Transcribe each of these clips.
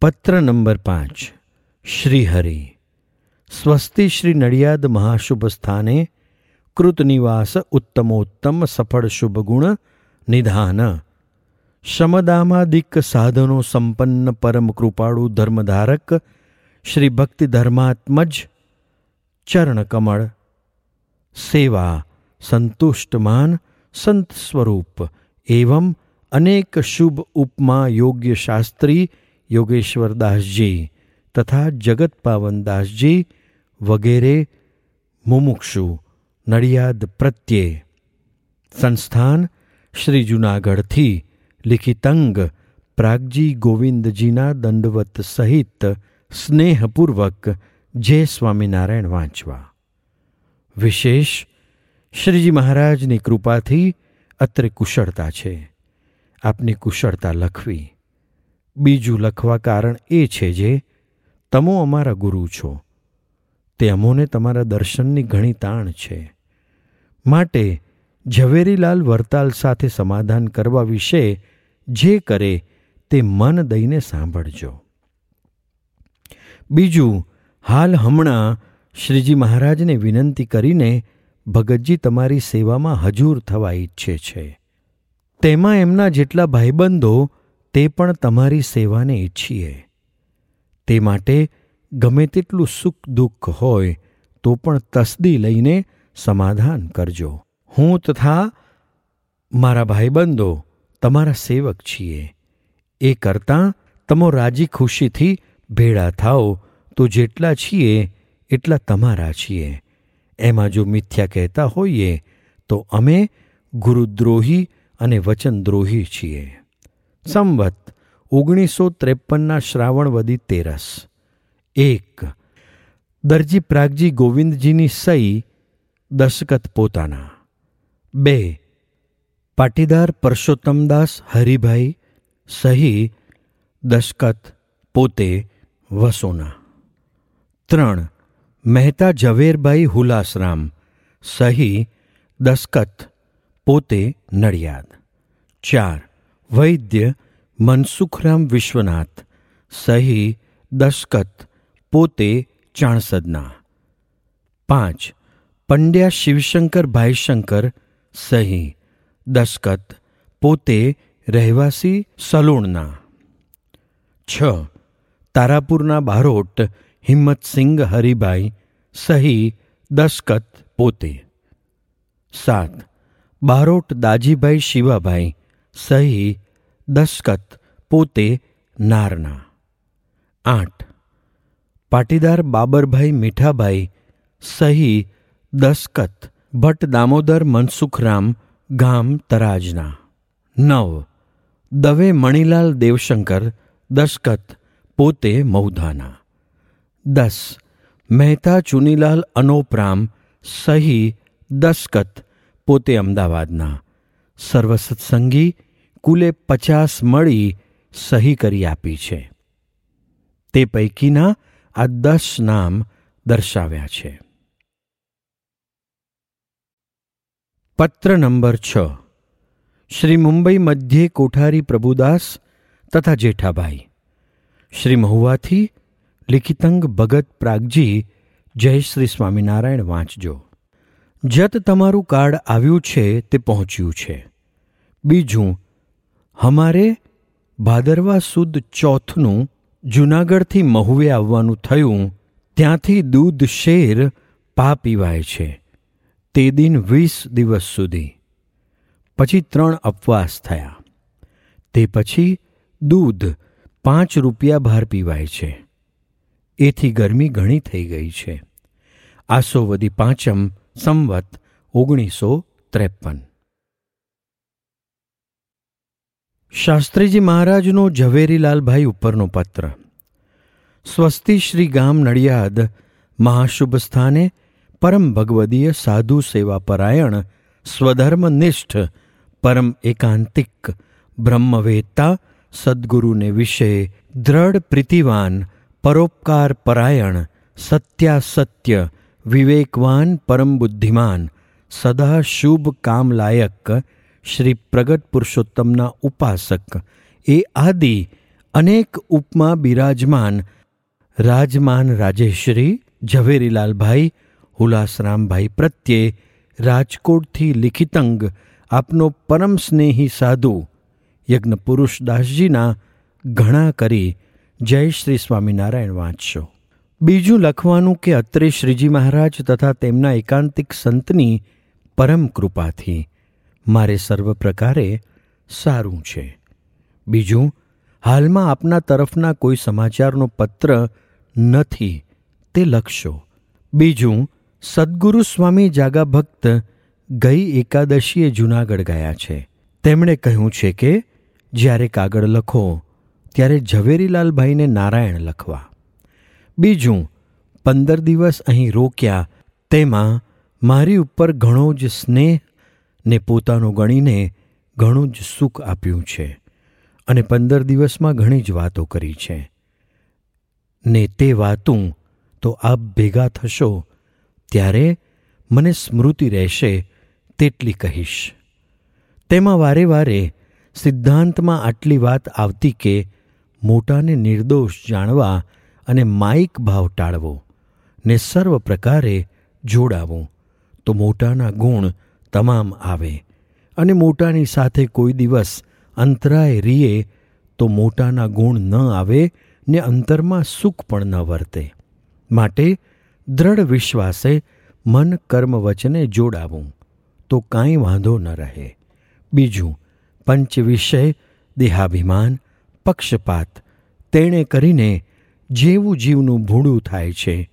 પત્ર નંબર પાંચ, શ્રીહરિ. સ્વસ્તિ શ્રી નડિયાદ મહાશુભ સ્થાને કૃતનિવાસ ઉત્તમોત્તમ સફળ શુભ ગુણ નિધાન. શમદામાદિક સાધનો સંપન્ન પરમ કૃપાળુ ધર્મધારક શ્રી ભક્તિ ધર્માત્મજ ચરણકમળ સેવા સંતુષ્ટમાન સંત સ્વરૂપ એવં અનેક શુભ ઉપમા યોગ્ય શાસ્ત્રી યોગેશ્વરદાસજી તથા જગત પાવનદાસજી વગેરે મુમુક્ષુ, નડિયાદ પ્રત્યે. સંસ્થાન શ્રી જુનાગઢથી લિખિતંગ પ્રાગજી ગોવિંદજીના દંડવત સહિત સ્નેહપૂર્વક જય સ્વામિનારાયણ વાંચવા. વિશેષ શ્રીજી મહારાજની કૃપાથી અત્રે કુશળતા છે. આપની કુશળતા લખવી. બીજું લખવા કારણ એ છે જે, તમો અમારા ગુરુ છો. તે અમોને તમારા દર્શનની ઘણી તાણ છે. માટે ઝવેરીલાલ વરતાલ સાથે સમાધાન કરવા વિશે જે કરે તે મન દઈને સાંભળજો. બીજું, હાલ હમણાં શ્રીજી મહારાજને વિનંતી કરીને ભગતજી તમારી સેવામાં હજૂર થવા ઈચ્છે છે. તેમાં એમના જેટલા ભાઈબંધો તે પણ તમારી સેવાને ઈચ્છીએ. તે માટે ગમે તેટલું સુખ દુઃખ હોય, તો પણ તસદી લઈને સમાધાન કરજો. હું તથા મારા ભાઈબંધો તમારા સેવક છીએ. એ કરતાં તમો રાજી ખુશીથી ભેળા થાઓ, તો જેટલા છીએ એટલા તમારા છીએ. એમાં જો મિથ્યા કહેતા હોઈએ, તો અમે ગુરુદ્રોહી અને વચનદ્રોહી છીએ. સંવત ઓગણીસો ત્રેપનના શ્રાવણવદી તેરસ. એક. દરજી પ્રાગજી ગોવિંદજીની સહી દશકત પોતાના. બે. પાટીદાર પરસોત્તમદાસ હરિભાઈ સહી દશકત પોતે વસોના. ત્રણ. મહેતા ઝવેરભાઈ હુલાસરામ સહી દસ્કત પોતે નડિયાદ. ચાર. વૈદ્ય મનસુખરામ વિશ્વનાથ સહી દસ્કત પોતે ચાણસદના પાંચ પંડ્યા શિવશંકર ભાઈશંકર સહી દસ્કત પોતે રહેવાસી સલુણના છ તારાપુરના બારોટ હિંમતસિંહ હરિભાઈ સહી દસ્કત પોતે સાત બારોટ દાજીભાઈ શિવાભાઈ સહી દશકત પોતે નારના આઠ પાટીદાર બાબરભાઈ મીઠાભાઈ સહી દસકત ભટ્ટ દામોદર મનસુખરામ ગામ તરાજના નવ દવે મણિલાલ દેવશંકર દશકત પોતે મૌધાના દસ મહેતા ચુનીલાલ અનોપરામ સહી દસકત પોતે અમદાવાદના સર્વસત્સંગી કુલે પચાસ મળી સહી કરી આપી છે. તે પૈકીના આ દસ નામ દર્શાવ્યા છે. પત્ર નંબર છ. શ્રી મુંબઈ મધ્યે કોઠારી પ્રભુદાસ તથા જેઠાભાઈ. શ્રી મહુવાથી લિખિતંગ ભગત પ્રાગજી, જય શ્રી સ્વામિનારાયણ વાંચજો. જત તમારું કાર્ડ આવ્યું છે તે પહોંચ્યું છે. બીજું હમારે ભાદરવા સુદ ચોથનું જૂનાગઢથી મહુવે આવવાનું થયું, ત્યાંથી દૂધ શેર પા પીવાય છે, તે દિન વીસ દિવસ સુધી. પછી ત્રણ અપવાસ થયા. તે પછી દૂધ પાંચ રૂપિયા બહાર પીવાય છે. એથી ગરમી ઘણી થઈ ગઈ છે. આસોવદી પાંચમ સંવત ઓગણીસો ત્રેપન. શાસ્ત્રીજી મહારાજનો ઝવેરીલાલભાઈ ઉપરનો પત્ર. સ્વસ્તિ શ્રી ગામ નડિયાદ મહાશુભ સ્થાને પરમ ભગવદીય સાધુ સેવા પરાયણ સ્વધર્મનિષ્ઠ પરમ એકાંતિક બ્રહ્મવેત્તા સદ્ગુરુને વિશે દ્રઢ પ્રીતિવાન પરોપકાર પરાયણ સત્યાસત્ય વિવેકવાન પરમ બુદ્ધિમાન સદા શુભ કામલાયક શ્રી પ્રગટ પુરુષોત્તમના ઉપાસક. એ આદિ અનેક ઉપમા બિરાજમાન રાજમાન રાજેશ્રી, ઝવેરીલાલભાઈ, હુલાસરામભાઈ પ્રત્યે રાજકોટથી લિખિતંગ આપનો પરમ સ્નેહી સાધુ યજ્ઞ પુરુષદાસજીના ઘણા કરી જય શ્રી સ્વામિનારાયણ વાંચશો. બીજું લખવાનું કે અત્રે શ્રીજી મહારાજ તથા તેમના એકાંતિક સંતની પરમ કૃપાથી મારે સર્વ પ્રકારે સારું છે. બીજું, હાલમાં આપના તરફના કોઈ સમાચારનો પત્ર નથી, તે લખશો. બીજું, સદગુરુ સ્વામી જાગા ભક્ત ગઈ એકાદશીએ જૂનાગઢ ગયા છે. તેમણે કહ્યું છે કે, જ્યારે કાગળ લખો, ત્યારે ઝવેરીલાલભાઈને નારાયણ લખવા. બીજું, પંદર દિવસ અહીં રોક્યા, તેમાં મારી ઉપર ઘણો જ સ્નેહ ને પોતાનું ગણીને ઘણું જ સુખ આપ્યું છે અને પંદર દિવસમાં ઘણી જ વાતો કરી છે. ને તે વાતું તો આપ ભેગા થશો ત્યારે મને સ્મૃતિ રહેશે તેટલી કહીશ. તેમાં વારે વારે સિદ્ધાંતમાં આટલી વાત આવતી કે મોટાને નિર્દોષ જાણવા અને માઇક ભાવ ટાળવો ને સર્વ પ્રકારે જોડાવું તો મોટાના ગુણ તમામ આવે. અને મોટાની સાથે કોઈ દિવસ અંતરાય રીએ તો મોટાના ગુણ ન આવે ને અંતરમાં સુખ પણ ન વર્તે. માટે દ્રઢ વિશ્વાસે મન કર્મ વચને જોડાવું, તો કાંઈ વાંધો ન રહે. બીજું, પંચ વિષય, દેહાભિમાન, પક્ષપાત, તેણે કરીને જેવું જીવનું ભૂડું થાય છે,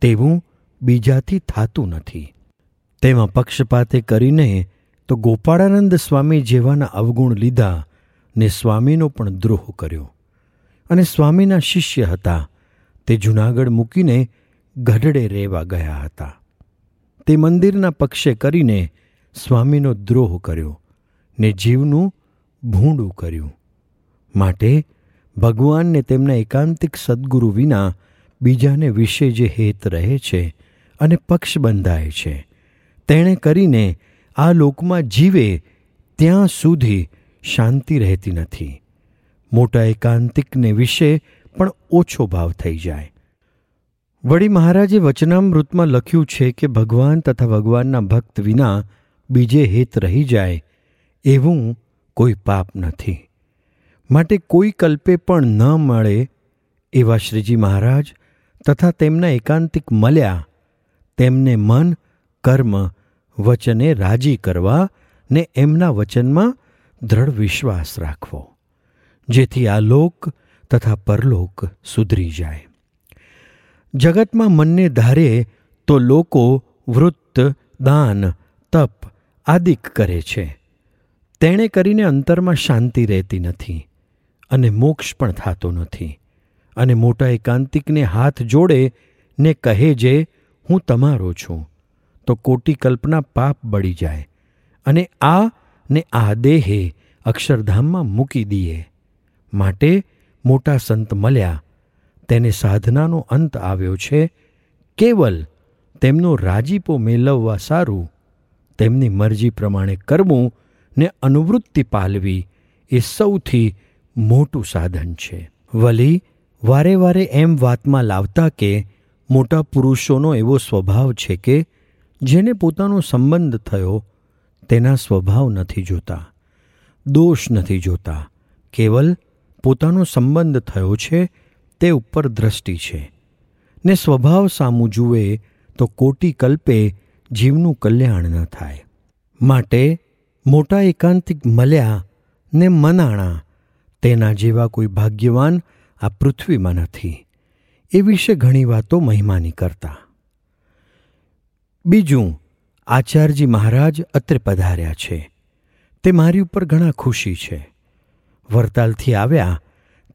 તેવું બીજાથી થાતું નથી. તેમાં પક્ષપાતે કરીને તો ગોપાળાનંદ સ્વામી જેવાના અવગુણ લીધા ને સ્વામીનો પણ દ્રોહ કર્યો. અને સ્વામીના શિષ્ય હતા. તે જૂનાગઢ મૂકીને ગઢડે રહેવા ગયા હતા. તે મંદિરના પક્ષે કરીને સ્વામીનો દ્રોહ કર્યો ને જીવનું ભૂંડું કર્યું. માટે ભગવાનને તેમના એકાંતિક સદગુરુ વિના બીજાને વિશે જે હેત રહે છે અને પક્ષ બંધાય છે તેણે કરીને આ લોકમાં જીવે ત્યાં સુધી શાંતિ રહેતી નથી. મોટા એકાંતિકને વિશે પણ ઓછો ભાવ થઈ જાય. વળી મહારાજે વચનામૃતમાં લખ્યું છે કે ભગવાન તથા ભગવાનના ભક્ત વિના બીજે હેત રહી જાય એવું કોઈ પાપ નથી. માટે કોઈ કલ્પે પણ ન મળે એવા શ્રીજી મહારાજ તથા તેમના એકાંતિક મળ્યા, તેમને મન કર્મ વચને રાજી કરવા ને એમના વચનમાં દ્રઢ વિશ્વાસ રાખવો, જેથી આ લોક તથા પરલોક સુધરી જાય. જગતમાં મનને ધારે તો લોકો વૃત્ત, દાન, તપ આદિક કરે છે. તેણે કરીને અંતરમાં શાંતિ રહેતી નથી અને મોક્ષ પણ થતો નથી અને મોટા એકાંતિકને હાથ જોડે ને કહે જે, હું તમારો છું. તો કોટી કલ્પના પાપ બળી જાય અને આ ને આ દેહે અક્ષરધામમાં મૂકી દઈએ માટે મોટા સંત મળ્યા. તેને સાધનાનો અંત આવ્યો છે. કેવલ તેમનો રાજીપો મેળવવા સારું. તેમની મરજી પ્રમાણે કરવું ને અનુવૃત્તિ પાલવી એ સૌથી મોટું સાધન છે. વલી, વારે વારે એમ વાતમાં લાવતા કે મોટા પુરુષોનો એવો સ્વભાવ છે કે જેને પોતાનો સંબંધ થયો, તેના સ્વભાવ નથી જોતા, દોષ નથી જોતા, કેવલ પોતાનો સંબંધ થયો છે, તે ઉપર દ્રષ્ટિ છે. ને સ્વભાવ સામું જુએ તો કોટી કલ્પે જીવનું કલ્યાણ ન થાય. માટે મોટા એકાંતિક મળ્યા ને મનાણા તેના જેવા કોઈ ભાગ્યવાન આ પૃથ્વીમાં નથી. એ વિશે ઘણી વાતો મહિમાની કરતા. બીજું, આચાર્યજી મહારાજ અત્રે પધાર્યા છે. તે મારી ઉપર ઘણા ખુશી છે. વરતાલથી આવ્યા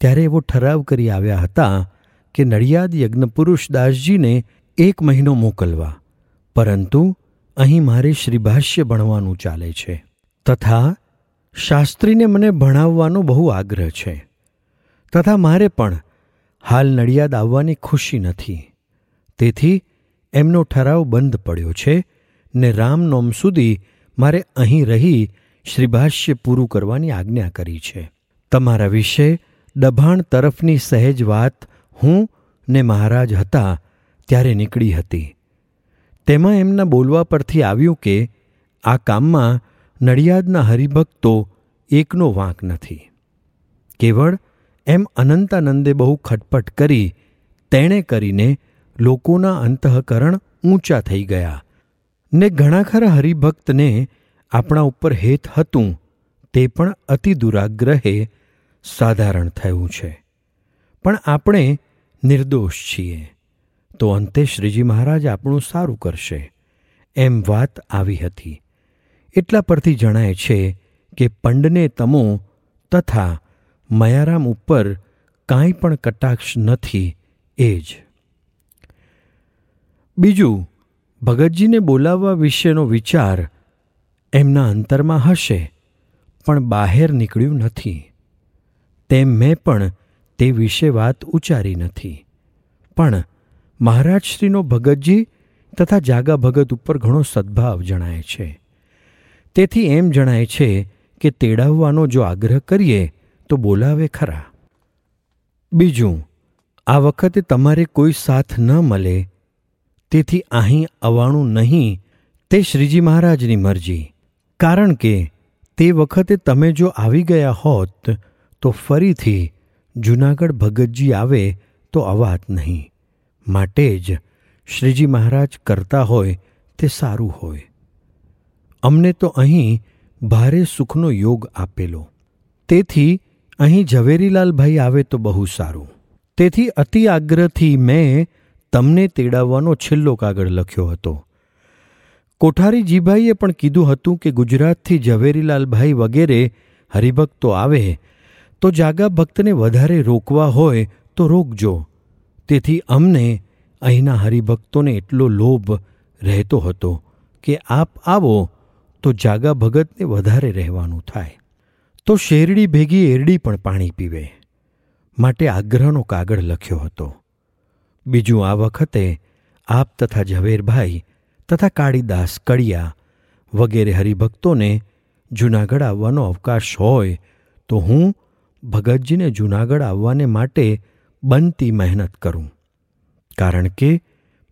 ત્યારે એવો ઠરાવ કરી આવ્યા હતા કે નડિયાદ યજ્ઞપુરુષ દાસજીને એક મહિનો મોકલવા. પરંતુ અહીં મારે શ્રીભાષ્ય ભણવાનું ચાલે છે. તથા શાસ્ત્રીને મને ભણાવવાનો બહુ આગ્રહ છે. તથા મારે પણ હાલ નડિયાદ આવવાની ખુશી નથી. તેથી એમનો ઠરાવ બંધ પડ્યો છે ને રામનોમ સુધી મારે અહીં રહી શ્રીભાષ્ય પૂરું કરવાની આજ્ઞા કરી છે. તમારા વિશે દભાણ તરફની સહેજ વાત હું ને મહારાજ હતા ત્યારે નીકળી હતી. તેમાં એમના બોલવા પરથી આવ્યું કે આ કામમાં નડિયાદના હરિભક્તો એકનો વાંક નથી. કેવળ એમ અનંતાનંદે બહુ ખટપટ કરી તેણે કરીને લોકોના અંતઃકરણ ઊંચા થઈ ગયા ને ઘણા ખરા હરિભક્તને આપણા ઉપર હેત હતું તે પણ અતિ દુરાગ્રહે સાધારણ થયું છે. પણ આપણે નિર્દોષ છીએ. તો અંતે શ્રીજી મહારાજ આપણું સારું કરશે. એમ વાત આવી હતી. એટલા પરથી જણાય છે કે પંડને તમો તથા મયારામ ઉપર કાંઈ પણ કટાક્ષ નથી એ જ બીજું, ભગતજીને બોલાવવા વિશેનો વિચાર એમના અંતરમાં હશે, પણ બહાર નીકળ્યું નથી. તેમ મેં પણ તે વિશે વાત ઉચ્ચારી નથી. પણ મહારાજશ્રીનો ભગતજી તથા જાગા ભગત ઉપર ઘણો સદ્ભાવ જણાય છે. તેથી એમ જણાય છે કે તેડાવવાનો જો આગ્રહ કરીએ, તો બોલાવે ખરા. બીજું, આ વખતે તમારે કોઈ સાથ ન મળે તેથી અહીં આવવાનું નહીં, તે શ્રીજી મહારાજની મરજી. કારણ કે તે વખતે તમે જો આવી ગયા હોત, તો ફરીથી જૂનાગઢ ભગતજી આવે તો અવાત નહીં. માટે જ શ્રીજી મહારાજ કરતા હોય તે સારું હોય. અમને તો અહીં ભારે સુખનો યોગ આપેલો. તેથી અહીં ઝવેરીલાલભાઈ આવે તો બહુ સારું. તેથી અતિ આગ્રહથી મેં તમને તેડાવવાનો છેલ્લો કાગળ લખ્યો હતો. કોઠારી જીભાઈએ પણ કીધું હતું કે ગુજરાતથી ઝવેરીલાલભાઈ વગેરે હરિભક્તો આવે, તો જાગા ભક્તને વધારે રોકવા હોય તો રોકજો. તેથી અમને અહીંના હરિભક્તોને એટલો લોભ રહેતો હતો કે આપ આવો તો જાગા ભગતને વધારે રહેવાનું થાય. તો શેરડી ભેગી એરડી પણ પાણી પીવે. માટે આગ્રહનો કાગળ લખ્યો હતો. બીજું આ વખતે આપ તથા ઝવેરભાઈ તથા કાળીદાસ, કડિયા વગેરે હરિભક્તોને જૂનાગઢ આવવાનો અવકાશ હોય તો હું ભગતજીને જૂનાગઢ આવવાને માટે બનતી મહેનત કરું. કારણ કે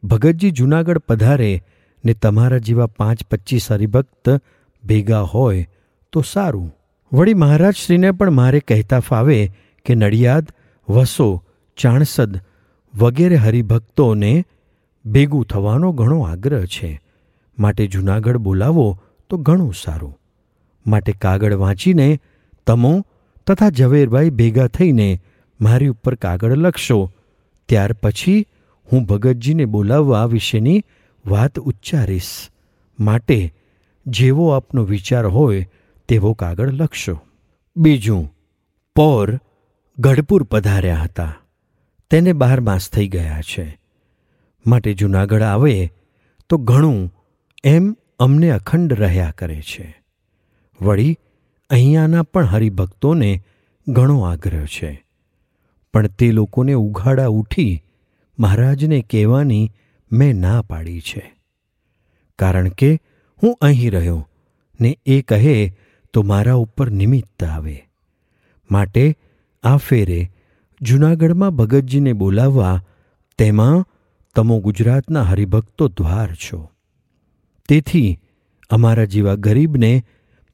ભગતજી જૂનાગઢ પધારે ને તમારા જેવા પાંચ પચીસ હરિભક્ત ભેગા હોય તો સારું. વળી મહારાજશ્રીને પણ મારે કહેતા ફાવે કે નડિયાદ, વસો, ચાણસદ વગેરે હરિભક્તોને ભેગું થવાનો ઘણો આગ્રહ છે. માટે જૂનાગઢ બોલાવો તો ઘણું સારું. માટે કાગળ વાંચીને તમો તથા ઝવેરભાઈ ભેગા થઈને મારી ઉપર કાગળ લખશો. ત્યાર પછી હું ભગતજીને બોલાવવા વિશેની વાત ઉચ્ચારીશ. માટે જેવો આપનો વિચાર હોય તેવો કાગળ લખશો. બીજું, પોર ગઢપુર પધાર્યા હતા. તેને બાર માસ થઈ ગયા છે. માટે જૂનાગઢ આવે તો ઘણું એમ અમને અખંડ રહ્યા કરે છે. વળી અહીંયાના પણ હરિભક્તોને ઘણો આગ્રહ છે. પણ તે લોકોને ઉઘાડા ઉઠી મહારાજને કહેવાની મેં ના પાડી છે. કારણ કે હું અહીં રહ્યો ને એ કહે તો મારા ઉપર નિમિત્ત આવે. માટે આ ફેરે જૂનાગઢમાં ભગતજીને બોલાવવા તેમાં તમો ગુજરાતના હરિભક્તો દ્વાર છો. તેથી અમારા જેવા ગરીબને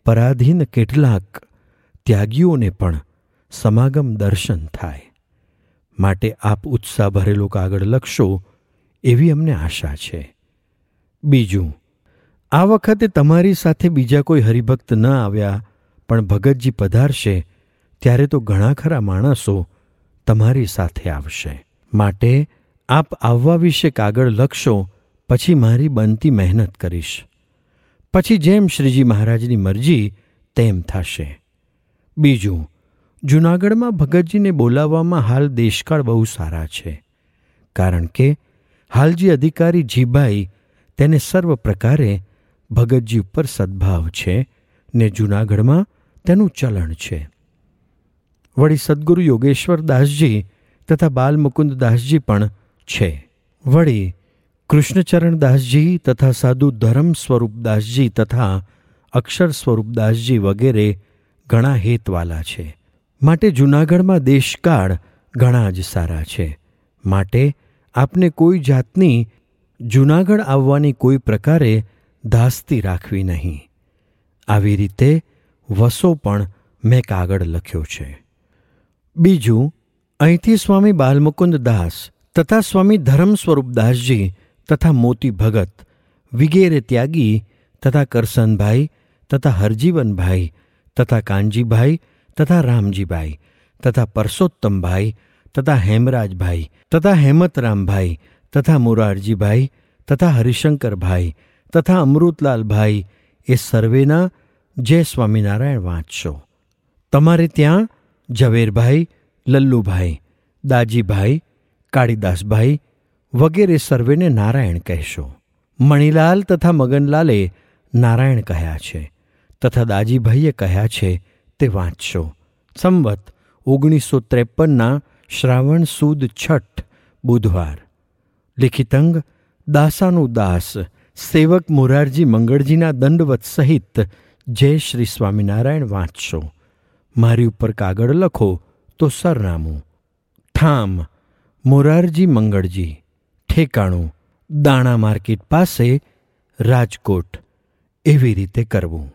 પરાધીન કેટલાક ત્યાગીઓને પણ સમાગમ દર્શન થાય. માટે આપ ઉત્સાહ ભરેલો કાગળ લખશો એવી અમને આશા છે. બીજું, આ વખતે તમારી સાથે બીજા કોઈ હરિભક્ત ન આવ્યા પણ ભગતજી પધારશે ત્યારે તો ઘણા ખરા માણસો તમારી સાથે આવશે. માટે આપ આવવા વિશે કાગળ લખશો, પછી મારી બનતી મહેનત કરીશ. પછી જેમ શ્રીજી મહારાજની મરજી, તેમ થશે. બીજું, જૂનાગઢમાં ભગતજીને બોલાવવામાં હાલ દેશકાળ બહુ સારા છે. કારણ કે, હાલજી અધિકારી જીભાઈ, તેને સર્વ પ્રકારે ભગતજી ઉપર સદભાવ છે ને જૂનાગઢમાં તેનું ચલણ છે. વળી સદગુરુ યોગેશ્વર દાસજી તથા બાલમુકુંદ દાસજી પણ છે. વળી કૃષ્ણચરણ દાસજી તથા સાધુ ધર્મ સ્વરૂપદાસજી તથા અક્ષર સ્વરૂપદાસજી વગેરે ઘણા હેતવાલા છે. માટે જૂનાગઢમાં દેશકાળ ઘણા જ સારા છે. માટે આપને કોઈ જાતની જૂનાગઢ આવવાની કોઈ પ્રકારે ધાસ્તી રાખવી નહીં. આવી રીતે વસો પણ મેં કાગળ લખ્યો છે. બીજું, અહીંથી સ્વામી બાલમુકુંદ દાસ તથા સ્વામી ધર્મ સ્વરૂપદાસજી તથા મોતી ભગત વિગેરે ત્યાગી તથા કરસનભાઈ તથા હરજીવનભાઈ તથા કાનજીભાઈ તથા રામજીભાઈ તથા પરસોત્તમભાઈ તથા હેમરાજભાઈ તથા હેમતરામભાઈ તથા મોરારજીભાઈ તથા હરિશંકરભાઈ તથા અમૃતલાલભાઈ એ સર્વેના જય સ્વામિનારાયણ વાંચશો. તમારે ત્યાં ઝવેરભાઈ, લલ્લુભાઈ, દાજીભાઈ, કાળીદાસભાઈ વગેરે સર્વેને નારાયણ કહેશો. મણિલાલ તથા મગનલાલે નારાયણ કહ્યા છે તથા દાજીભાઈએ કહ્યા છે તે વાંચશો. સંવત ઓગણીસો ત્રેપનના શ્રાવણ સુદ છઠ બુધવાર. લિખિતંગ, દાસાનું દાસ, સેવક મોરારજી મંગળજીના દંડવત સહિત જય શ્રી સ્વામિનારાયણ વાંચશો. મારી ઉપર કાગળ લખો તો સરનામું. ઠામ, મોરારજી મંગળજી, ઠેકાણું, દાણા માર્કેટ પાસે રાજકોટ. એવી રીતે કરવું.